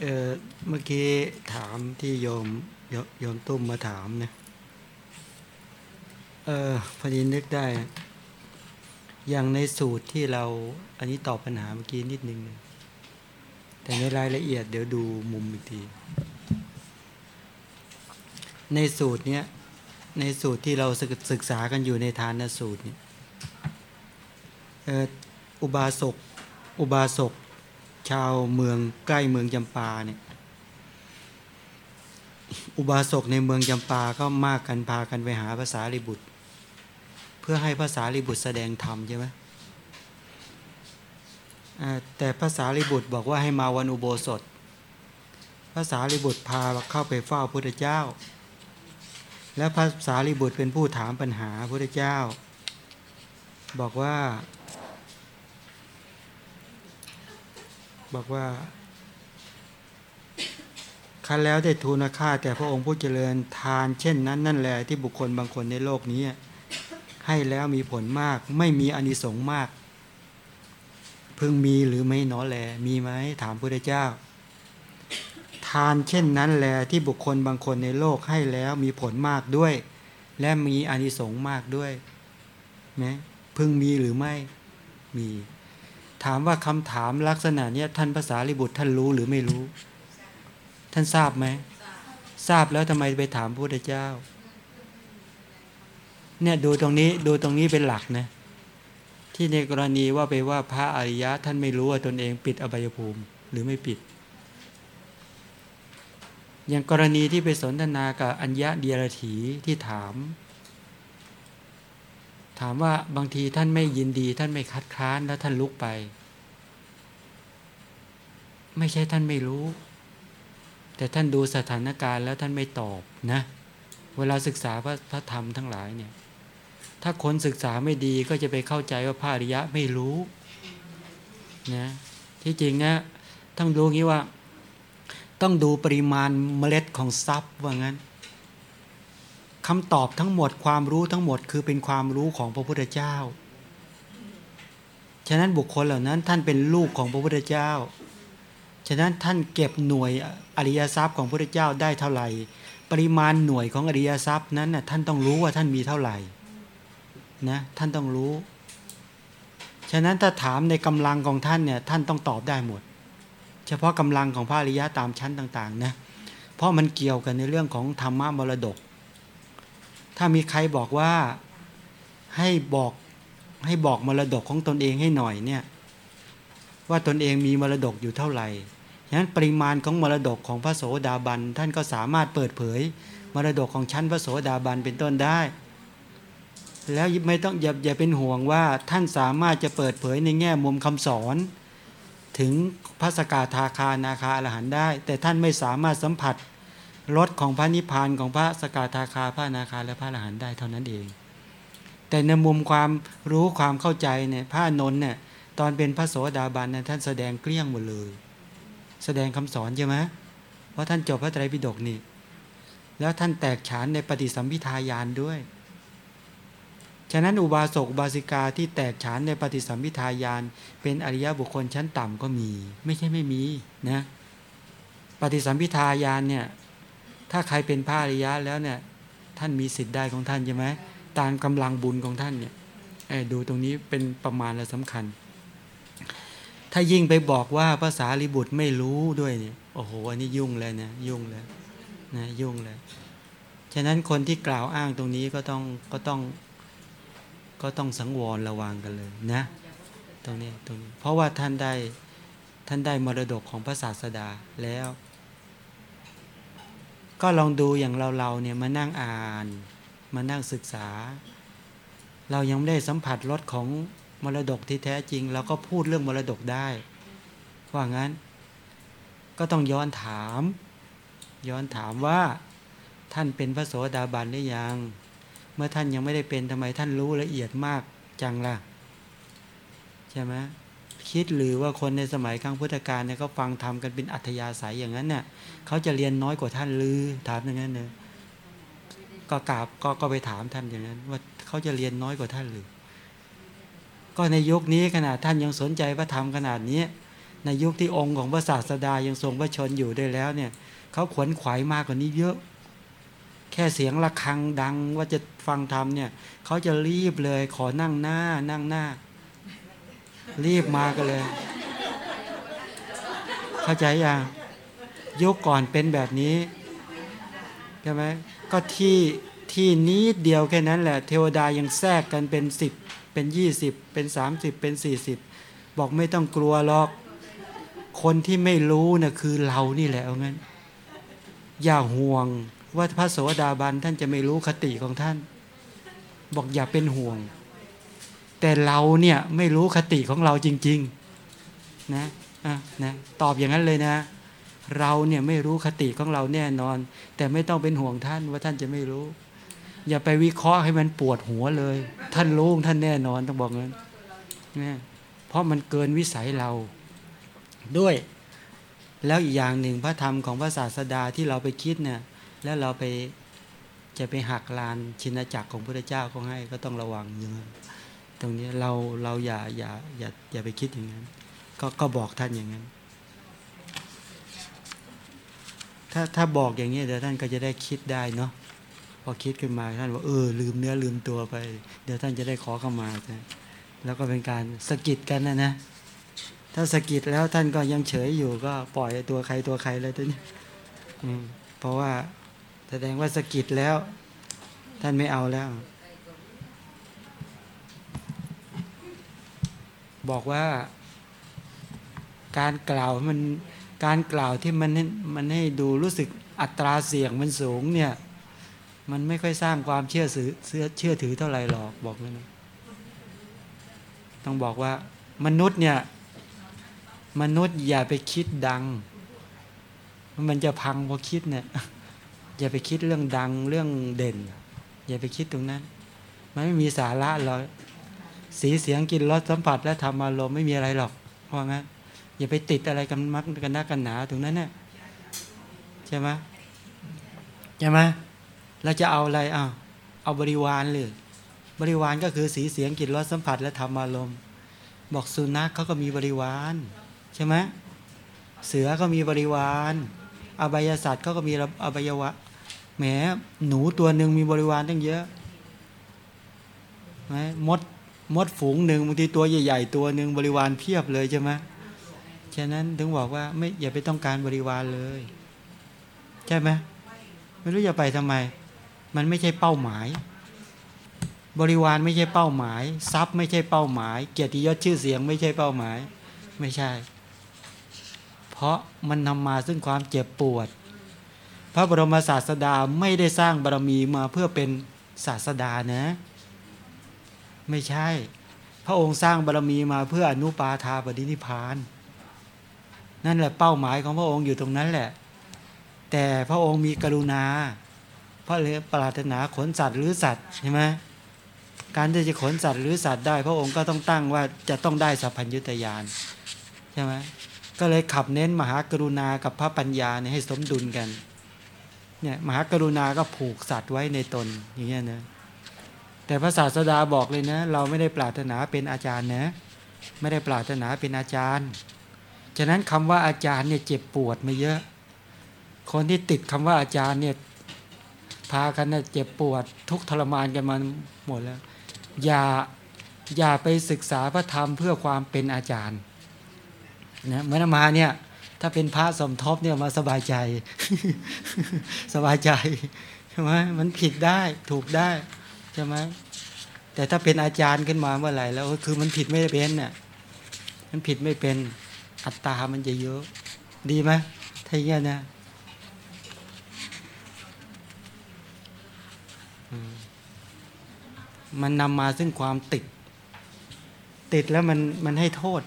เออเมื่อกี้ถามที่โยมโยยมตุ้มมาถามนะเออพอดีนึกได้ อย่างในสูตรที่เรา อันนี้ตอบปัญหาเมื่อกี้นิดนึงนะแต่ในรายละเอียดเดี๋ยวดูมุมอีกที ในสูตรเนี้ย ในสูตรที่เราศึกษากันอยู่ในทานสูตรเนี่ยอออุบาสก อุบาสก ชาวเมืองใกล้เมืองจำปาเนี่ยอุบาสกในเมืองจำปาก็มากกันพากันไปหาภาษาลิบุตร เพื่อให้ภาษาลิบุตรแสดงธรรมใช่ไหมแต่ภาษาลิบุตรบอกว่าให้มาวันอุโบสถภาษาลิบุตรพาเข้าไปเฝ้าพระเจ้า แล้วภาษาลิบุตรเป็นผู้ถามปัญหาพระเจ้า บอกว่า บอกว่าคันแล้วได้ทูลค่าแต่พระองค์ผู้เจริญทานเช่นนั้นนั่นแหละที่บุคคลบางคนในโลกนี้ ให้แล้วมีผลมาก ไม่มีอนิสงส์มาก พึงมีหรือไม่น้อแล มีไหมถามพระเจ้า ทานเช่นนั้นแหละที่บุคคลบางคนในโลกให้แล้วมีผลมากด้วย และมีอนิสงส์มากด้วยนะพึงมีหรือไม่มี ถามว่าคำถามลักษณะนี้ท่านภาษาลิบุตรท่านรู้หรือไม่รู้ ท่านทราบไหมทราบแล้วทำไมไปถามพระพุทธเจ้า เนี่ยดูตรงนี้ดูตรงนี้เป็นหลักนะที่ในกรณีว่าไปว่าพระอริยะท่านไม่รู้ว่าตนเองปิดอบายภูมิหรือไม่ปิด อย่างกรณีที่ไปสนทนากับอัญญะเดียรถีที่ถาม ถามว่าบางทีท่านไม่ยินดี ท่านไม่คัดค้านแล้วท่านลุกไป ไม่ใช่ท่านไม่รู้ แต่ท่านดูสถานการณ์แล้วท่านไม่ตอบนะ เวลาศึกษาพระพระธรรมทั้งหลายเนี่ย ถ้าคนศึกษาไม่ดีก็จะไปเข้าใจว่าพระอริยะไม่รู้นะที่จริงนะต้องดูงี้ว่า ต้องดูปริมาณเมล็ดของทรัพย์ว่างั้น คำตอบทั้งหมดความรู้ทั้งหมดคือเป็นความรู้ของพระพุทธเจ้า ฉะนั้นบุคคลเหล่านั้นท่านเป็นลูกของพระพุทธเจ้า ฉะนั้นท่านเก็บหน่วยอริยทรัพย์ของพระพุทธเจ้าได้เท่าไหร่ ปริมาณหน่วยของอริยทรัพย์นั้นน่ะท่านต้องรู้ว่าท่านมีเท่าไหร่นะท่านต้องรู้ ฉะนั้นถ้าถามในกำลังของท่านเนี่ยท่านต้องตอบได้หมด เฉพาะกำลังของพระอริยะตามชั้นต่างๆนะเพราะมันเกี่ยวกันในเรื่องของธรรมะมรดก ถ้ามีใครบอกว่าให้บอกให้บอกมรดกของตนเองให้หน่อยเนี่ย ว่าตนเองมีมรดกอยู่เท่าไหร่ฉะนั้นปริมาณของมรดกของพระโสดาบันท่านก็สามารถเปิดเผย มรดกของชั้นพระโสดาบันเป็นต้นได้ แล้วไม่ต้องอย่าอย่าเป็นห่วงว่าท่านสามารถจะเปิดเผยในแง่มุมคำสอน ถึงพระสกาทาคานาคาอรหันได้ แต่ท่านไม่สามารถสัมผัส รสของพระนิพพานของพระสกทาคาพระนาคาและพระอรหันต์ได้เท่านั้นเอง แต่ในมุมความรู้ความเข้าใจเนี่ยพระนนท์เนี่ยตอนเป็นพระโสดาบันเนี่ยท่านแสดงเกลี้ยงหมดเลย แสดงคำสอนใช่ไหมเพราะท่านจบพระไตรปิฎกนี่ แล้วท่านแตกฉานในปฏิสัมพิทายานด้วย ฉะนั้นอุบาสกบาสิกาที่แตกฉานในปฏิสัมพิทายาน เป็นอริยบุคคลชั้นต่ำก็มี ไม่ใช่ไม่มีนะ ปฏิสัมพิทายานเนี่ย ถ้าใครเป็นพระอริยะแล้วเนี่ย ท่านมีสิทธิ์ได้ของท่านใช่ไหมตามกำลังบุญของท่านเนี่ยดูตรงนี้เป็นประมาณและสำคัญ ถ้ายิ่งไปบอกว่าภาษาลิบุตรไม่รู้ด้วยเนี่ยโอ้โหอันนี้ยุ่งเลยนะยุ่งเลยนะยุ่งเลยฉะนั้นคนที่กล่าวอ้างตรงนี้ก็ต้องก็ต้องก็ต้องสังวรระวังกันเลยนะ ตรงนี้ตรงนี้เพราะว่าท่านได้ท่านได้มรดกของพระศาสดาแล้ว ก็ลองดูอย่างเราเราเนี่ยมานั่งอ่าน มานั่งศึกษา เรายังไม่ได้สัมผัสรสของมรดกที่แท้จริงเราก็พูดเรื่องมรดกได้ ว่างั้น ก็ต้องย้อนถาม ย้อนถามว่าท่านเป็นพระโสดาบันหรือยัง เมื่อท่านยังไม่ได้เป็นทำไมท่านรู้ละเอียดมากจังล่ะ ใช่ไหมคิดหรือว่าคนในสมัยครั้งพุทธกาลเนี่ยเขาฟังทำกันเป็นอัธยาศัยอย่างนั้นเนี่ย เขาจะเรียนน้อยกว่าท่านหรือถามอย่างนั้นเนี่ยก็กราบก็ก็ไปถามท่านอย่างนั้น ว่าเขาจะเรียนน้อยกว่าท่านหรือ ก็ในยุคนี้ขนาดท่านยังสนใจพระธรรมขนาดนี้ ในยุคที่องค์ของพระศาสดายังทรงพระชนอยู่ได้แล้วเนี่ยเขาขวนขวายมากกว่านี้เยอะ แค่เสียงะระฆังดังว่าจะฟังธรรมเนี่ยเขาจะรีบเลย ขอนั่งหน้านั่งหน้า รีบมากันเลย เข้าใจยัง ยุคก่อนเป็นแบบนี้ใช่ไหมก็ที่ที่นี้เดียวแค่นั้นแหละ เทวดายังแทรกกันเป็นสิบเป็นยี่สิบเป็นสามสิบเป็นสี่สิบบอกไม่ต้องกลัวหรอก คนที่ไม่รู้นะ่ะคือเรานี่แหละเอางั้น อย่าห่วงว่าพระโสดาบันท่านจะไม่รู้คติของท่าน บอกอย่าเป็นห่วง แต่เราเนี่ยไม่รู้คติของเราจริง ๆ นะอะนะตอบอย่างนั้นเลยนะ เราเนี่ยไม่รู้คติของเราแน่นอน แต่ไม่ต้องเป็นห่วงท่านว่าท่านจะไม่รู้ อย่าไปวิเคราะห์ให้มันปวดหัวเลย ท่านรู้ท่านแน่นอนต้องบอกงั้นนะเพราะมันเกินวิสัยเราด้วย แล้วอีกอย่างหนึ่งพระธรรมของพระศาสดาที่เราไปคิดเนี่ยแล้วเราไปจะไปหักลานชินจักรของพระเจ้าเขาให้ก็ต้องระวังอย่างนั้นตรงนี้เราเราอย่าอย่าอย่าอย่าไปคิดอย่างนั้น ก็ก็บอกท่านอย่างนั้น ถ้าถ้าบอกอย่างนี้เดี๋ยวท่านก็จะได้คิดได้เนาะพอคิดขึ้นมาท่านว่าเออลืมเนื้อลืมตัวไป เดี๋ยวท่านจะได้ขอเข้ามาแล้วก็เป็นการสะกิดกันนะนะ ถ้าสะกิดแล้วท่านก็ยังเฉยอยู่ก็ปล่อยตัวใครตัวใครเลยตัวนี้อืมเพราะว่าแสดงว่าสะกิดแล้ว ท่านไม่เอาแล้ว บอกว่าการกล่าวมัน การกล่าวที่มันมันให้ดูรู้สึกอัตราเสี่ยงมันสูงเนี่ย มันไม่ค่อยสร้างความเชื่อถือเชื่อถือเท่าไหร่หรอกบอกเลยนะต้องบอกว่ามนุษย์เนี่ยมนุษย์อย่าไปคิดดัง มันจะพังพอคิดเนี่ยอย่าไปคิดเรื่องดังเรื่องเด่น อย่าไปคิดตรงนั้น มันไม่มีสาระหรอกสีเสียงกินรสสัมผัสและธรรมอารมณ์ไม่มีอะไรหรอกเพราะงั้น อย่าไปติดอะไรกันมักกันนักกันหนาตรงนั้นเนี่ยใช่ไหมใช่ไหมเราจะเอาอะไรอ้าวเอาบริวารเลยบริวารก็คือสีเสียงกลิ่นรสสัมผัสและธรรมอารมณ์บอกสุนัขเขาก็มีบริวารใช่ไหมเสือก็มีบริวารอบายสัตว์เขาก็มีอบายวะแหมหนูตัวหนึ่งมีบริวารตั้งเยอะไหมมดมดฝูงหนึ่งบางทีตัวใหญ่ ๆ ตัวหนึ่งบริวารเพียบเลยใช่ไหม ฉะนั้นถึงบอกว่าไม่อย่าไปต้องการบริวารเลย ใช่ไหมไม่รู้จะไปทำไม มันไม่ใช่เป้าหมาย บริวารไม่ใช่เป้าหมาย ทรัพย์ไม่ใช่เป้าหมาย เกียรติยศชื่อเสียง ไม่ใช่เป้าหมาย ไม่ใช่ เพราะมันนำมาซึ่งความเจ็บปวด พระบรมศาสดาไม่ได้สร้างบารมีมาเพื่อเป็นศาสดานะ ไม่ใช่ พระองค์สร้างบารมีมาเพื่ออนุปาทาปฏินิพาน นั่นแหละเป้าหมายของพระองค์อยู่ตรงนั้นแหละ แต่พระองค์มีกรุณาพระเลยปรารถนาขนสัตว์หรือสัตว์ใช่ไหมการที่จะขนสัตว์หรือสัตว์ได้ พระองค์ก็ต้องตั้งว่าจะต้องได้สัพพัญญุตยานใช่ไหมก็เลยขับเน้นมหากรุณากับพระปัญญาเนี่ยให้สมดุลกันเนี่ยมหากรุณาก็ผูกสัตว์ไว้ในตนอย่างเงี้ยนะแต่พระศาสดาบอกเลยนะ เราไม่ได้ปรารถนาเป็นอาจารย์นะ ไม่ได้ปรารถนาเป็นอาจารย์ ฉะนั้นคำว่าอาจารย์เนี่ยเจ็บปวดมาเยอะ คนที่ติดคำว่าอาจารย์เนี่ยพากันเนี่ยเจ็บปวด ทุกทรมานกันมาหมดแล้ว อย่าอย่าไปศึกษาพระธรรมเพื่อความเป็นอาจารย์นะเมื่อมาเนี่ยถ้าเป็นพระสมทบเนี่ยมาสบายใจ สบายใจใช่ไหมมันผิดได้ถูกได้ใช่ไหมแต่ถ้าเป็นอาจารย์ขึ้นมาเมื่อไหร่แล้วคือมันผิดไม่เป็นน่ะมันผิดไม่เป็น อัตตามันจะเยอะ ดีไหมถ้าอย่างนี้นะมันนำมาซึ่งความติด ติดแล้วมันมันให้โทษ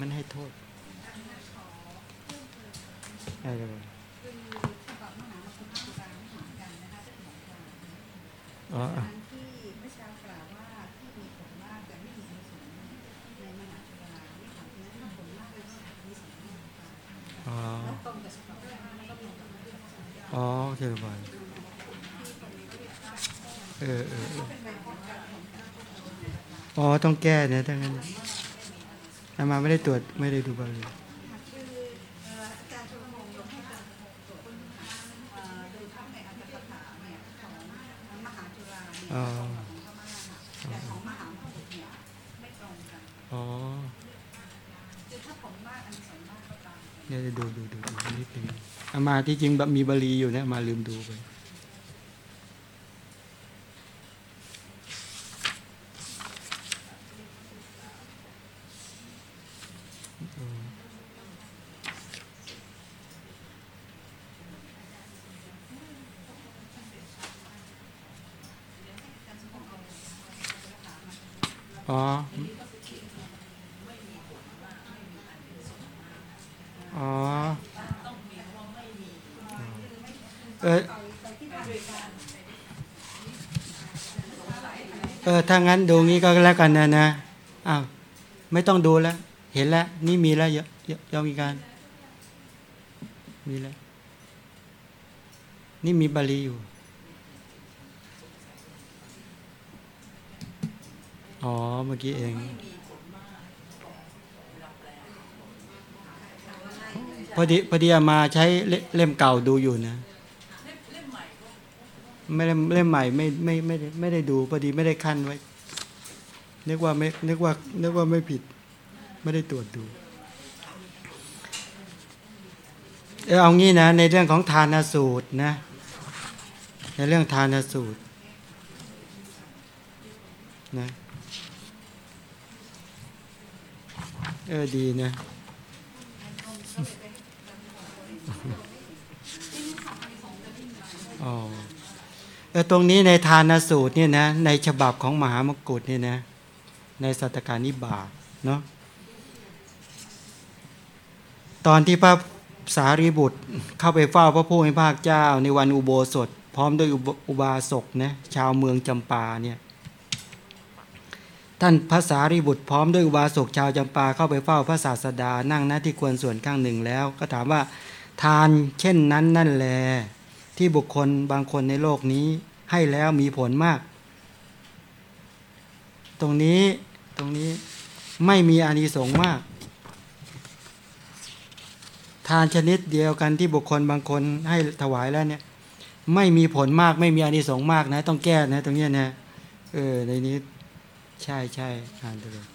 มันให้โทษเอออ๋อ อ๋อเคบอยเออเอออ๋อ ต้องแก้เนี่ยทั้งนั้นอามาไม่ได้ตรวจไม่ได้ดูบาลีอ๋อ อามาที่จริงมีบาลีอยู่นะมาลืมดูไปอ๋ออ๋อ เออเออถ้างั้นดูงี้ก็แล้วกันนะนะอ้าวไม่ต้องดูแล้ว เห็นแล้ว นี่มีแล้วเยอะยอะยอมมีการ มีแล้ว นี่มีบาลีอยู่อ๋อ เมื่อกี้เอง พอดีพอดีมาใช้เล่มเก่าดูอยู่นะ ไม่ได้เล่มใหม่ไม่ไม่ไม่ได้ไม่ได้ดูพอดีไม่ได้ขั้นไว้นึกว่าไม่นึกว่านึกว่าไม่ผิด ไม่ได้ตรวจดูเออเอางี้นะ ในเรื่องของทานสูตรนะ ในเรื่องทานสูตรนะเออดีนะอ๋อ ตรงนี้ในทานสูตรเนี่ยนะในฉบับของมหามกุฏเนี่ยนะในสัตการนิบาตเนาะตอนที่พระสารีบุตรเข้าไปเฝ้าพระผู้เป็นภาคเจ้า ในวันอุโบสถ พร้อมด้วยอุบอุบาสกนะชาวเมืองจำปาเนี่ยท่านพระสารีบุตรพร้อมด้วยอุบาสกชาวจำปาเข้าไปเฝ้าพระศาสดานั่งหน้าที่ควรส่วนข้างหนึ่งแล้ว ก็ถามว่าทานเช่นนั้นนั่นแล ที่บุคคลบางคนในโลกนี้ให้แล้วมีผลมาก ตรงนี้ตรงนี้ไม่มีอานิสงส์มาก ทานชนิดเดียวกันที่บุคคลบางคนให้ถวายแล้วเนี่ย ไม่มีผลมากไม่มีอานิสงส์มากนะ ต้องแก้นะ ตรงเนี้ยนะเออในนี้ ใช่ใช่อ่านไปเลย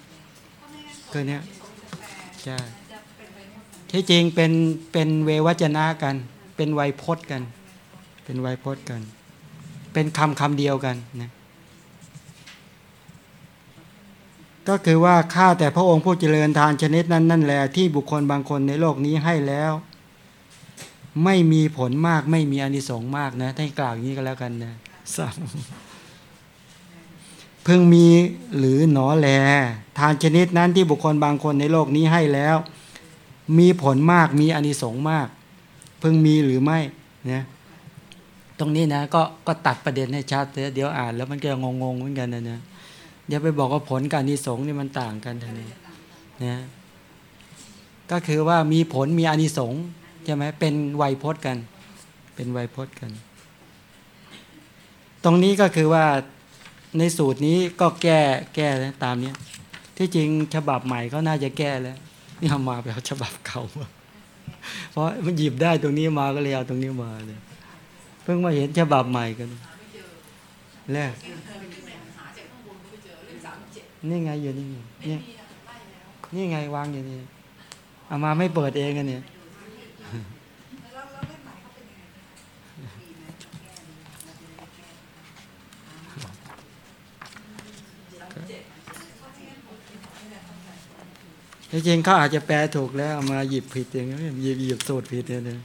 ก็เนี้ยใช่ที่จริงเป็นเป็นเววัจนะกัน เป็นไวยพจน์กัน เป็นไวยพจน์กัน เป็นคำคำเดียวกันนะก็คือว่าข้าแต่พระองค์ผู้เจริญทานชนิดนั้นนั่นแหละที่บุคคลบางคนในโลกนี้ให้แล้ว ไม่มีผลมากไม่มีอนิสงส์มากนะให้กล่าวอย่างนี้ก็แล้วกันนะสามเพิ่งมีหรือหนอแล ทานชนิดนั้นที่บุคคลบางคนในโลกนี้ให้แล้ว มีผลมากมีอนิสงส์มาก เพิ่งมีหรือไม่นะ ตรงนี้นะก็ก็ตัดประเด็นให้ชัดเดี๋ยวอ่านแล้วมันก็งงๆเหมือนกันนะเนี่ยอย่าไปบอกว่าผลกับอานิสงส์นี่มันต่างกันทีนี้นะก็คือว่ามีผลมีอานิสงส์ใช่ไหมเป็นไวยพจน์กัน เป็นไวยพจน์กัน ตรงนี้ก็คือว่าในสูตรนี้ก็แก้แก้แล้วตามนี้ที่จริงฉบับใหม่เขาน่าจะแก้แล้วนี่เอามาไปเอาฉบับเก่ามาเพราะมันหยิบได้ตรงนี้มาก็เลยเอาตรงนี้มาเลย เพิ่งมาเห็นฉบับใหม่กันแรกนี่ไงอยู่นี่นี่นี่ไงวางอยู่นี่เอามาไม่เปิดเองกันเนี่ยจริงๆเขาอาจจะแปลถูกแล้วมาหยิบผิดองหยิบหยิบสูตรผิดเนี่ยนะเลย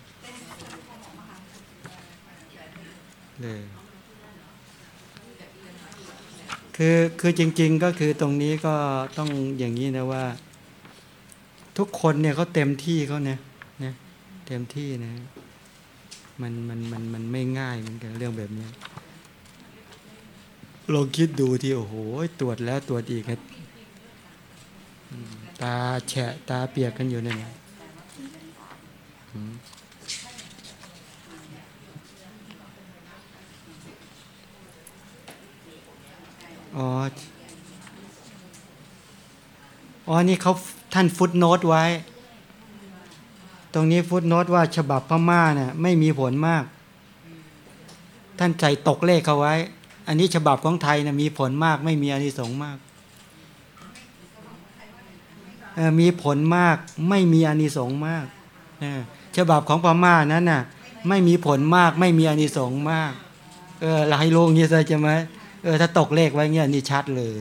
คือคือจริง ๆก็คือตรงนี้ก็ต้องอย่างนี้นะว่า ทุกคนเนี่ยเขาเต็มที่เขาเนี่ยนะเต็มที่นะมันมันมันมันไม่ง่ายเหมือนกันเรื่องแบบนี้ลองคิดดูที่โอ้โหตรวจแล้วตรวจอีกครับตาแฉะตาเปียกกันอยู่เนั่นน่ อ๋อ อ๋อ นี่เขาท่านฟุตโนตไว้ ตรงนี้ฟุตโนตว่าฉบับพม่าเนี่ยไม่มีผลมาก ท่านใส่ตกเลขเขาไว้ อันนี้ฉบับของไทยนะมีผลมาก ไม่มีอานิสงส์มากมีผลมาก ไม่มีอานิสงส์มากฉบับของพม่านั้นน่ะ ไม่มีผลมาก ไม่มีอานิสงส์มาก เออเราให้รู้อย่างนี้ใช่ไหม เออถ้าตกเลขไว้เงี้ยนี่ชัดเลย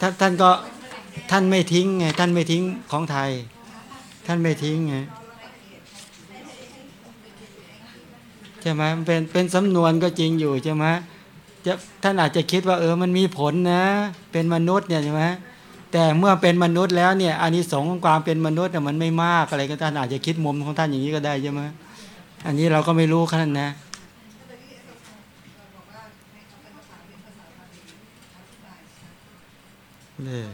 ท่านท่านก็ท่านไม่ทิ้งไงท่านไม่ทิ้งของไทย ท่านไม่ทิ้งไงใช่ไหมมันเป็นเป็นสำนวนก็จริงอยู่ใช่ไหมจะท่านอาจจะคิดว่า เออมันมีผลนะ เป็นมนุษย์เนี่ยใช่ไหม แต่เมื่อเป็นมนุษย์แล้วเนี่ยอานิสงส์ของความเป็นมนุษย์เนี่ยมันไม่มากอะไรก็ท่านอาจจะคิดมุมของท่านอย่างนี้ก็ได้ใช่ไหมอันนี้เราก็ไม่รู้ขั้นนะเนี่ย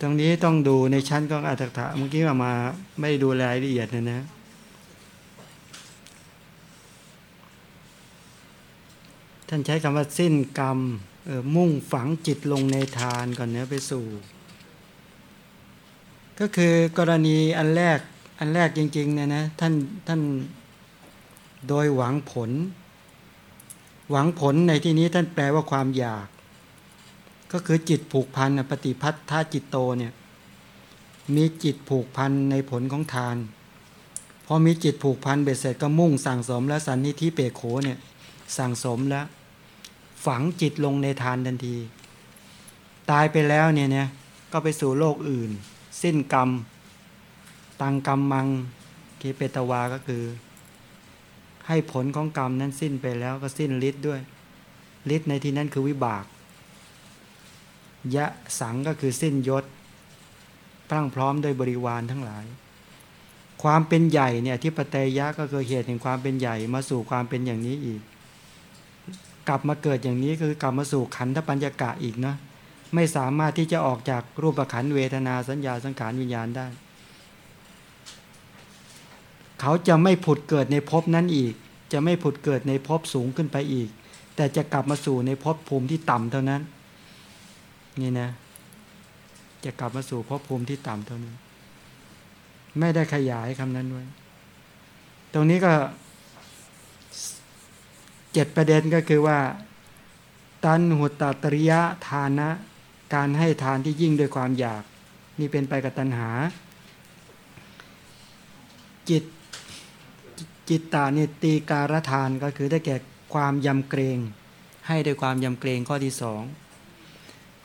ตรงนี้ต้องดูในชั้นของอัตถะเมื่อกี้ามาไม่ดูรายละเอียดนะนะท่านใช้คำว่าสิ้นกรรม มุ่งฝังจิตลงในทานก่อนเนื้อไปสู่ ก็คือกรณีอันแรกอันแรกจริงๆเนี่ยนะท่านท่านโดยหวังผล หวังผลในที่นี้ท่านแปลว่าความอยาก ก็คือจิตผูกพันน่ะปฏิพัทธาจิตโตเนี่ยมีจิตผูกพันในผลของทานพอมีจิตผูกพันเบ็ดเสร็จก็มุ่งสั่งสมและสันนิธิเปโขเนี่ยสั่งสมแล้ว ฝังจิตลงในทานทันที ตายไปแล้วเนี่ยเนี่ยก็ไปสู่โลกอื่น สิ้นกรรม ตังกรรมมังเคเปตวาก็คือ ให้ผลของกรรมนั้นสิ้นไปแล้วก็สิ้นฤทธิ์ด้วยฤทธิ์ในที่นั้นคือวิบาก ยะสังก็คือสิ้นยศพรั่งพร้อมด้วยบริวารทั้งหลาย ความเป็นใหญ่เนี่ยที่ปเตยะก็คือเหตุแห่งความเป็นใหญ่มาสู่ความเป็นอย่างนี้อีก กลับมาเกิดอย่างนี้คือกลับมาสู่ขันธปัญญากะอีกเนาะไม่สามารถที่จะออกจากรูปขันธเวทนาสัญญาสังขารวิญญาณได้ เขาจะไม่ผุดเกิดในภพนั้นอีก จะไม่ผุดเกิดในภพสูงขึ้นไปอีก แต่จะกลับมาสู่ในภพภูมิที่ต่ำเท่านั้น นี่นะ จะกลับมาสู่ภพภูมิที่ต่ำเท่านั้น ไม่ได้ขยายคำนั้นไว้ ตรงนี้ก็ เจ็ดประเด็นก็คือว่า ตันหุตตริยะทานะ การให้ทานที่ยิ่งด้วยความอยาก นี่เป็นไปกับตัณหา จิตจิตตานิตีการทานก็คือได้แก่ความยำเกรง ให้ด้วยความยำเกรงข้อที่สอง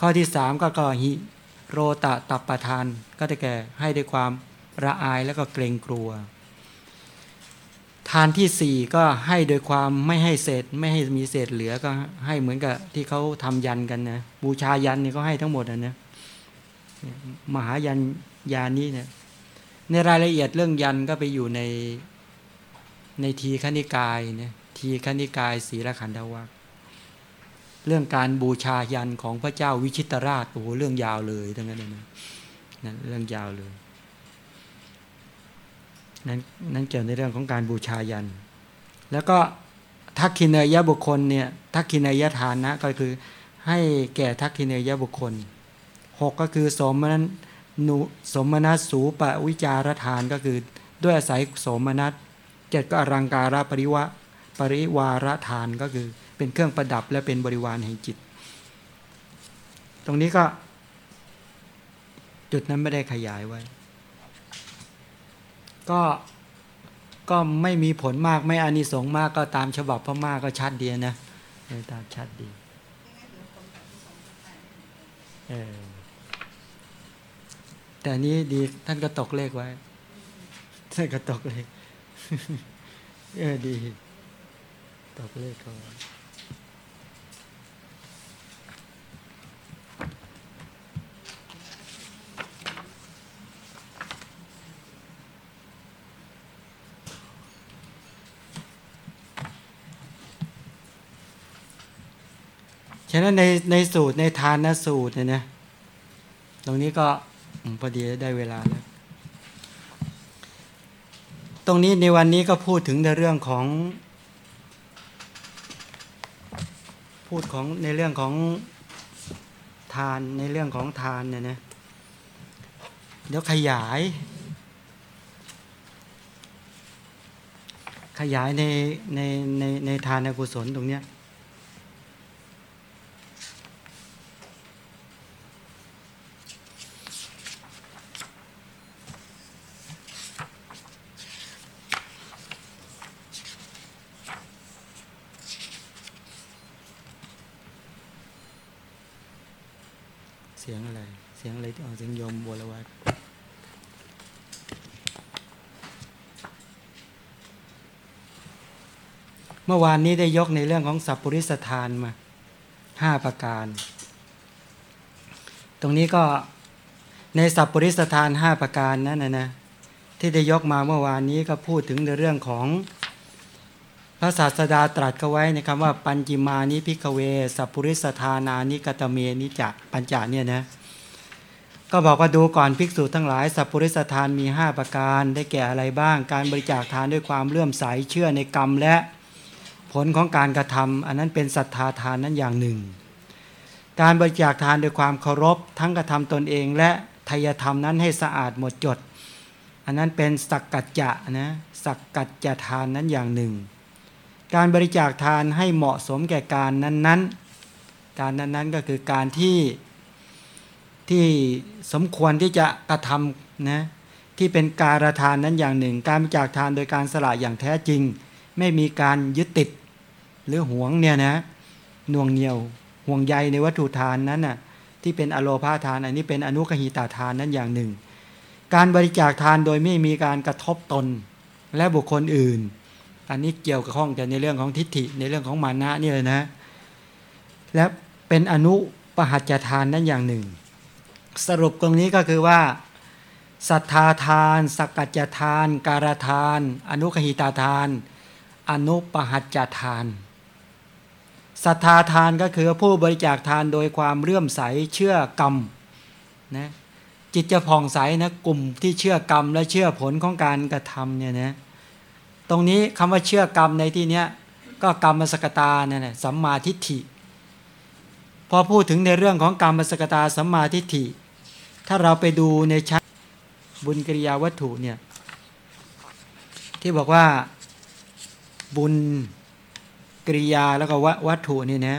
ข้อที่สามก็ก็หิโรตะตับประทาน ก็ได้แก่ให้ด้วยความระอายแล้วก็เกรงกลัว ทานที่สี่ก็ให้โดยความไม่ให้เศษ ไม่ให้มีเศษเหลือก็ให้เหมือนกับที่เขาทำยันกันนะบูชายันนี่ก็ให้ทั้งหมดนะเนี่ยมหายันยานี้เนี่ยในรายละเอียดเรื่องยันก็ไปอยู่ในในทีคณิกายเนี่ยทีคณิกายศีลขันธวัคเรื่องการบูชายันของพระเจ้าวิชิตราชโอ้โหเรื่องยาวเลยทั้งนั้นเลยนะนั่นเรื่องยาวเลย นั้นนั้นเกี่ยวในเรื่องของการบูชายัน แล้วก็ทักขินเนยบุคคลเนี่ยทักขินเนยทานนะก็คือให้แก่ทักขินเนยบุคคลหกก็คือสมนั้นนุสมนัสสูปวิจารทานก็คือด้วยอาศัยสมนัสเจ็ดก็อรังการปริวะปริวารทานก็คือเป็นเครื่องประดับและเป็นบริวารแห่งจิต ตรงนี้ก็จุดนั้นไม่ได้ขยายไว้ ก็ก็ไม่มีผลมากไม่อานิสงส์มากก็ตามฉบับพม่าก็ชัดดีนะเออตามชัดดีเออแต่นนี้ดีท่านก็ตกเลขไว้ท่านก็ตกเลขเออดีตกเลขเขา ฉะนั้นในในสูตรในทานสูตรเนี่ยนะตรงนี้ก็พอดีได้เวลาแล้ว ตรงนี้ในวันนี้ก็พูดถึงในเรื่องของ พูดของในเรื่องของทานในเรื่องของทานเนี่ยนะเดี๋ยวขยาย ขยายในในในในทานกุศลตรงเนี้ย เสียงอะไร เสียงอะไรอ๋อเสียงยมบวรวัตเมื่อวานนี้ได้ยกในเรื่องของสัปปุริสทานมาห้าประการ ตรงนี้ก็ในสัปปุริสทานห้าประการนั้นนะนะที่ได้ยกมาเมื่อวานนี้ก็พูดถึงในเรื่องของ ระศาสดาตรัสก็ไว้ในคำว่าปัญจิมานิ ภิกขเว สัปปุริสทานานิกตมานิ ปัญจเนี่ยนะก็บอกว่าดูก่อนภิกษุทั้งหลายสัปปุริสทานมี 5 ประการได้แก่อะไรบ้าง การบริจาคทานด้วยความเลื่อมใสเชื่อในกรรมและผลของการกระทำอันนั้นเป็นศรัทธาทานนั้นอย่างหนึ่ง การบริจาคทานด้วยความเคารพ ทั้งกระทำตนเอง และทายธรรมนั้นให้สะอาดหมดจด อันนั้นเป็นสักกัจจะนะสักกัจจะทานนั้นอย่างหนึ่ง การบริจาคทานให้เหมาะสมแก่การนั้นๆ การนั้นๆก็คือการที่ที่สมควรที่จะกระทำนะที่เป็นการทานนั้นอย่างหนึ่ง การบริจาคทานโดยการสละอย่างแท้จริง ไม่มีการยึดติดหรือหวงเนี่ยนะน่วงเหนียวห่วงใยในวัตถุทานนั้นน่ะที่เป็นอโลพาทานอันนี้เป็นอนุกหิตาทานนั้นอย่างหนึ่ง การบริจาคทานโดยไม่มีการกระทบตนและบุคคลอื่น อันนี้เกี่ยวกับข้องกันในเรื่องของทิฏฐิในเรื่องของมานะนี่เลยนะ และเป็นอนุปหัจจทานนั้นอย่างหนึ่ง สรุปตรงนี้ก็คือว่าศรัทธาทานสักกัจจทาน การทาน อนุคหิตาทาน อนุปหัจจทานศรัทธาทานก็คือผู้บริจาคทานโดยความเลื่อมใสเชื่อกรรมนะจิตจะผ่องใสนะกลุ่มที่เชื่อกรรมและเชื่อผลของการกระทำเนี่ยนะ ตรงนี้คำว่าเชื่อกรรมในที่เนี้ยก็กรรมสกตาเนี่ยสัมมาทิฏฐิ พอพูดถึงในเรื่องของกรรมสกตาสัมมาทิฏฐิ ถ้าเราไปดูในชั้นบุญกิริยาวัตถุเนี่ยที่บอกว่าบุญกิริยาแล้วก็วัตถุนี่นะ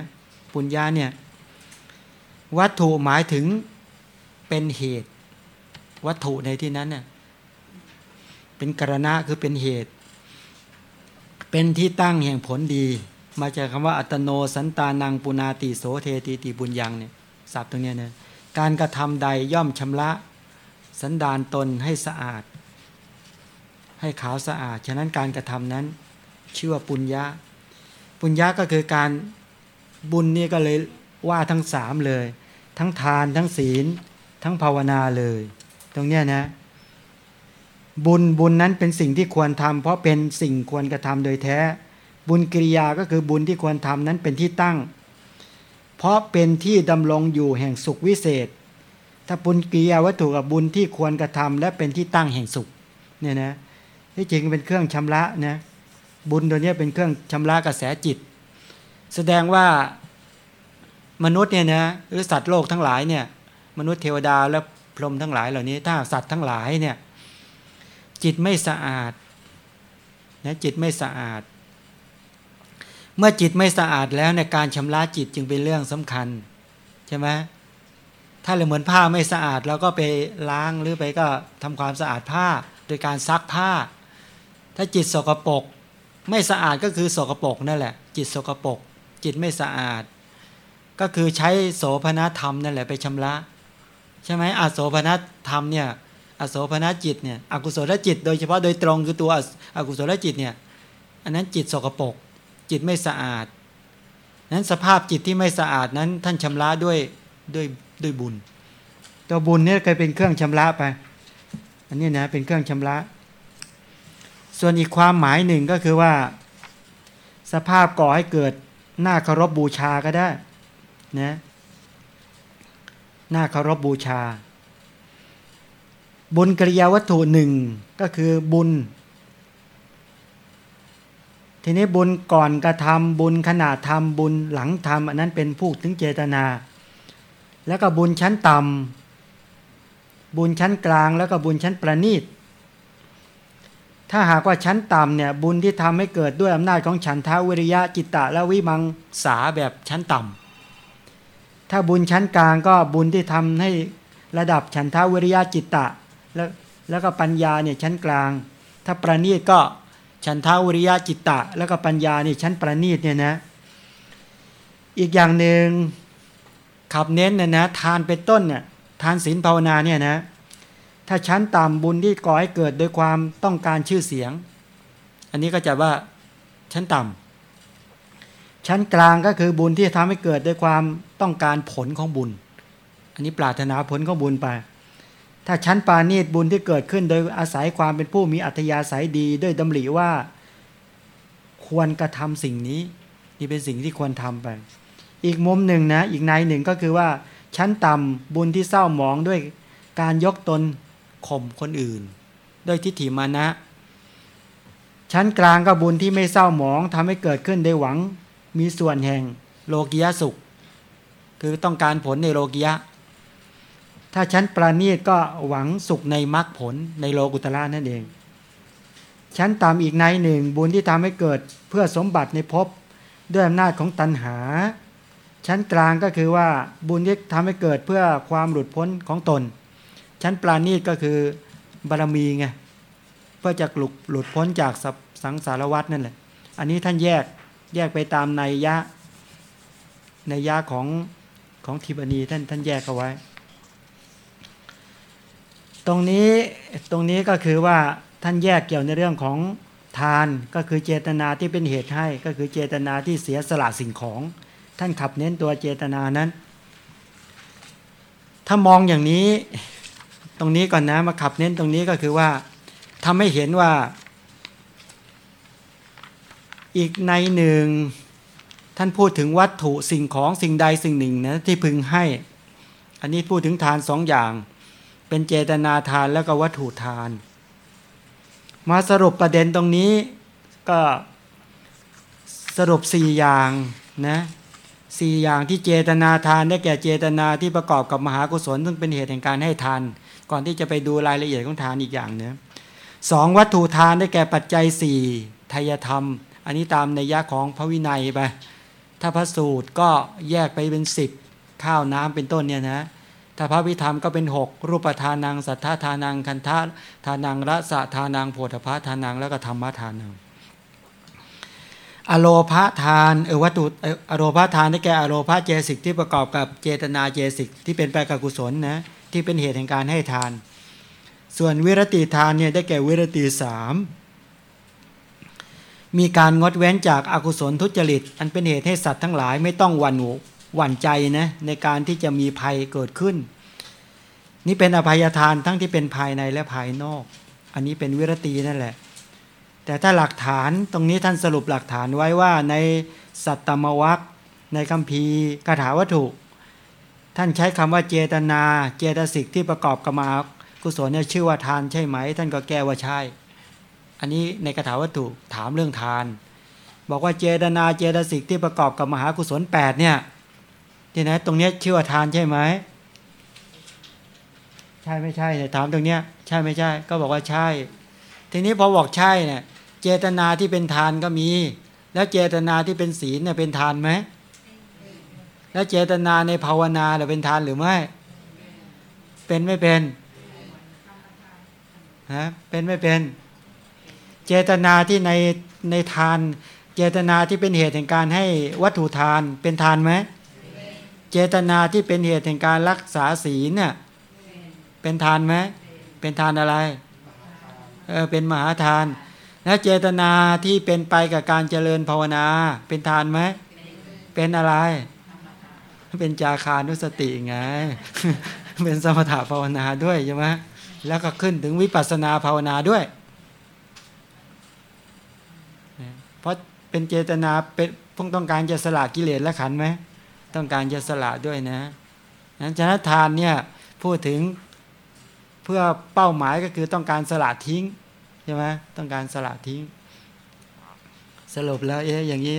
ปุญญาเนี่ยวัตถุหมายถึงเป็นเหตุ วัตถุในที่นั้นเน่ยเป็นกรณะคือเป็นเหตุ เป็นที่ตั้งแห่งผลดี มาจากคำว่าอัตโนสันตานังปุนาติโสเทติติบุญยังเนี่ยศัพท์ตรงนี้นะการกระทำใดย่อมชำระสันดานตนให้สะอาด ให้ขาวสะอาด ฉะนั้นการกระทำนั้น ชื่อว่าปุญญาปุญญาก็คือการบุญนี่ก็เลยว่าทั้งสามเลย ทั้งทานทั้งศีล ทั้งภาวนาเลย ตรงเนี้ยนะ บุญบุญนั้นเป็นสิ่งที่ควรทำเพราะเป็นสิ่งควรกระทำโดยแท้ บุญกิริยาก็คือบุญที่ควรทำนั้นเป็นที่ตั้ง เพราะเป็นที่ดำรงอยู่แห่งสุขวิเศษ ถ้าบุญกิริยาวัตถุกับบุญที่ควรกระทำและเป็นที่ตั้งแห่งสุขเนี่ยนะที่จริงเป็นเครื่องชำระนะบุญตัวนี้เป็นเครื่องชำระกระแสจิต แสดงว่ามนุษย์เนี่ยนะหรือสัตว์โลกทั้งหลายเนี่ยมนุษย์เทวดาและพรหมทั้งหลายเหล่านี้ ถ้าสัตว์ทั้งหลายเนี่ย จิตไม่สะอาดนะจิตไม่สะอาด เมื่อจิตไม่สะอาดแล้วในการชำระจิตจึงเป็นเรื่องสำคัญใช่ไหมถ้าเราเหมือนผ้าไม่สะอาดเราก็ไปล้างหรือไปก็ทำความสะอาดผ้าโดยการซักผ้า ถ้าจิตสกปรกไม่สะอาดก็คือสกปรกนั่นแหละ จิตสกปรกจิตไม่สะอาด ก็คือใช้โสภณธรรมนั่นแหละไปชำระ ใช่ไหมอาโสภณธรรมเนี่ย อโสภณจิตเนี่ยอกุศลจิต โดยเฉพาะโดยตรงคือตัวอกุศลจิตเนี่ยอันนั้นจิตสกปรกจิตไม่สะอาดนั้นสภาพจิตที่ไม่สะอาดนั้น ท่านชำระด้วยด้วยด้วยบุญ ตัวบุญเนี่ยเคยเป็นเครื่องชำระไป อันนี้นะเป็นเครื่องชำระ ส่วนอีกความหมายหนึ่งก็คือว่า สภาพก่อให้เกิดหน้าเคารพบบูชาก็ได้นะหน้าเคารพบบูชา บุญกริยาวัตถุหนึ่งก็คือบุญ ทีนี้บุญก่อนกระทำบุญขณะทำบุญหลังทำอันนั้นเป็นผู้ถึงเจตนา แล้วก็บุญชั้นต่ำบุญชั้นกลางแล้วก็บุญชั้นประณีตถ้าหากว่าชั้นต่ำเนี่ยบุญที่ทำให้เกิดด้วยอำนาจของฉันทาวิริยะจิตตะและวิมังสาแบบชั้นต่ำถ้าบุญชั้นกลางก็บุญที่ทำให้ระดับฉันทาวิริยะจิตตะ แล้วแล้วก็ปัญญาเนี่ยชั้นกลาง ถ้าประณีตก็ฉันทาวิริยะจิตตะ แล้วก็ปัญญาเนี่ยชั้นประณีตเนี่ยนะ อีกอย่างหนึ่งขับเน้นนะนะทานเป็นต้นเนี่ยทานศีลภาวนาเนี่ยนะถ้าชั้นต่ำบุญที่ก่อให้เกิดโดยความต้องการชื่อเสียง อันนี้ก็จะว่าชั้นต่ำชั้นกลางก็คือบุญที่ทำให้เกิดโดยความต้องการผลของบุญ อันนี้ปรารถนาผลของบุญไป ถ้าชั้นปาณีตบุญที่เกิดขึ้น โดยอาศัยความเป็นผู้มีอัธยาศัยดี ด้วยดำริว่า ควรกระทำสิ่งนี้ นี่เป็นสิ่งที่ควรทำไป อีกมุมหนึ่งนะ อีกในหนึ่งก็คือว่า ชั้นต่ำบุญที่เศร้าหมองด้วยการยกตนข่มคนอื่น ด้วยทิฏฐิมานะ ชั้นกลางก็บุญที่ไม่เศร้าหมองทำให้เกิดขึ้นได้หวังมีส่วนแห่งโลกิยสุข คือต้องการผลในโลกิยะ ถ้าชั้นปราณีตก็หวังสุขในมรรคผลในโลกุตละนั่นเอง ชั้นต่ำอีกในหนึ่งบุญที่ทำให้เกิดเพื่อสมบัติในภพด้วยอำนาจของตัณหา ชั้นกลางก็คือว่าบุญที่ทำให้เกิดเพื่อความหลุดพ้นของตน ชั้นปราณีตก็คือบารมีไงเพื่อจะหลุดหลุดพ้นจากสังสารวัฏนั่นแหละ อันนี้ท่านแยกแยกไปตามในยยะในยยะของของทิบณีท่านท่านแยกเอาไว้ ตรงนี้ตรงนี้ก็คือว่าท่านแยกเกี่ยวในเรื่องของทานก็คือเจตนาที่เป็นเหตุให้ ก็คือเจตนาที่เสียสละสิ่งของ ท่านขับเน้นตัวเจตนานั้น ถ้ามองอย่างนี้ตรงนี้ก่อนนะมาขับเน้นตรงนี้ก็คือว่าทำให้เห็นว่า อีกในหนึ่ง ท่านพูดถึงวัตถุสิ่งของสิ่งใดสิ่งหนึ่งนะที่พึงให้ อันนี้พูดถึงทานสองอย่าง เป็นเจตนาทานแล้วก็วัตถุทาน มาสรุปประเด็นตรงนี้ก็สรุปสี่อย่างนะสี่อย่างที่เจตนาทานได้แก่เจตนาที่ประกอบกับมหากุศล ซึ่งเป็นเหตุแห่งการให้ทาน ก่อนที่จะไปดูรายละเอียดของทานอีกอย่างเนะสองวัตถุทานได้แก่ปัจจัยสี่ทายธรรม อันนี้ตามในยะของพระวินัยไปถ้าพระสูตรก็แยกไปเป็นสิบข้าวน้ำเป็นต้นเนี่ยนะ ถ้าพระวิธรรมก็เป็นหกรูปทานังสัทธาทานังคันธาทานังระสะทานังโพธพาทานังแล้วก็ธรรมทานังอโลภาทานเอวัตุอโลภาทานได้แก่อโลภาเจสิกที่ประกอบกับเจตนาเจสิกที่เป็นไปกับกุศลนะที่เป็นเหตุแห่งการให้ทาน ส่วนวิรติทานเนี่ยได้แก่วิรติสามมีการงดเว้นจากอากุศลทุจริต อันเป็นเหตุให้สัตว์ทั้งหลายไม่ต้องวันหว หวั่นใจนะในการที่จะมีภัยเกิดขึ้น นี่เป็นอภัยทานทั้งที่เป็นภายในและภายนอก อันนี้เป็นวิรตินั่นแหละ แต่ถ้าหลักฐานตรงนี้ท่านสรุปหลักฐานไว้ว่าในสัตตมวัคในคัมภีร์คาถาวัตถุ ท่านใช้คำว่าเจตนา เจตสิกที่ประกอบกับมากุศลเนี่ยชื่อว่าทานใช่ไหม ท่านก็แก้ว่าใช่ อันนี้ในคาถาวัตถุถามเรื่องทาน บอกว่าเจตนาเจตสิกที่ประกอบกับมหากุศล8เนี่ย ที่ไหนตรงนี้ชื่อว่าทานใช่ไหมใช่ไม่ใช่เนี่ยถามตรงเนี้ยใช่ไม่ใช่ ก็บอกว่าใช่ ทีนี้พอบอกใช่เนี่ย เจตนาที่เป็นทานก็มี แล้วเจตนาที่เป็นศีลเนี่ยเป็นทานไหมแล้วเจตนาในภาวนาเนี่ยเป็นทานหรือไม่ เป็นไม่เป็นฮะเป็นไม่เป็น เจตนาที่ในในทาน เจตนาที่เป็นเหตุแห่งการให้วัตถุทานเป็นทานไหมเจตนาที่เป็นเหตุแห่งการรักษาศีลเนี่ยเป็นทานไหมเป็นทานอะไรเออเป็นมหาทานและเจตนาที่เป็นไปกับการเจริญภาวนา เป็นทานไหมเป็นอะไรเป็นจาคานุสติไง เป็นสมถะภาวนาด้วยใช่ไหมแล้วก็ขึ้นถึงวิปัสนาภาวนาด้วย เพราะเป็นเจตนาเป็นพงต้องการจะสละกิเลสและขันไหม ต้องการจะสละด้วยนะนั้นฉะนั้นทานเนี่ยพูดถึงเพื่อเป้าหมายก็คือต้องการสละทิ้งใช่ไหมต้องการสละทิ้ง สรุปแล้วเอ๊ะอย่างนี้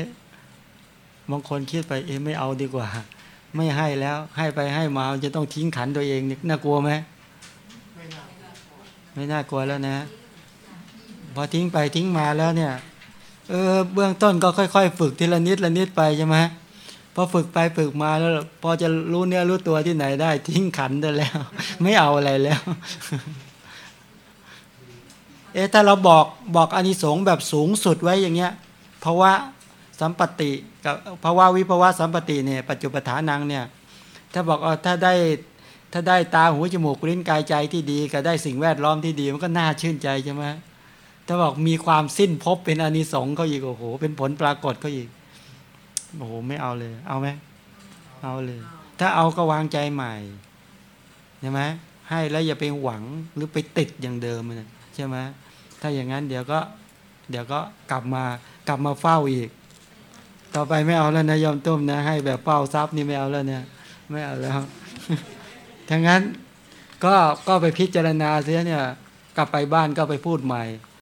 บางคนคิดไปเอ๊ะไม่เอาดีกว่า ไม่ให้แล้วให้ไปให้มาจะต้องทิ้งขันตัวเองน่ากลัวไหมไม่น่ากลัวแล้วนะ พอทิ้งไปทิ้งมาแล้วเนี่ย เออ เบื้องต้นก็ค่อยๆ ฝึกทีละนิดละนิดไปใช่ไหม พอฝึกไปฝึกมาแล้ว พอจะรู้เนื้อรู้ตัวที่ไหนได้ ทิ้งขันได้แล้ว ไม่เอาอะไรแล้ว เอ๊ะถ้าเราบอกบอกอานิสงส์แบบสูงสุดไว้อย่างเงี้ยภาวะสัมปติกับภาวะวิภาวะสัมปติเนี่ยปัจจุปฐานังเนี่ย ถ้าบอกเออถ้าได้ถ้าได้ตาหูจมูกลิ้นกายใจที่ดีก็ได้สิ่งแวดล้อมที่ดีมันก็น่าชื่นใจใช่ไหมถ้าบอกมีความสิ้นภพเป็นอานิสงส์เขาอีกโอ้โหเป็นผลปรากฏเขาอีก โอ้โหไม่เอาเลย เอาไหมเอาเลย ถ้าเอาก็วางใจใหม่ใช่ไหมให้แล้วอย่าไปหวังหรือไปติดอย่างเดิมนะใช่ไหมถ้าอย่างนั้นเดี๋ยวก็ เดี๋ยวก็กลับมากลับมาเฝ้าอีก ต่อไปไม่เอาแล้วนะยอมต้มนะ ให้แบบเฝ้าทรัพย์นี่ไม่เอาแล้วเนี่ย ไม่เอาแล้วทั้งนั้นก็ก็ไปพิจารณาเสียเนี่ย กลับไปบ้านก็ไปพูดใหม่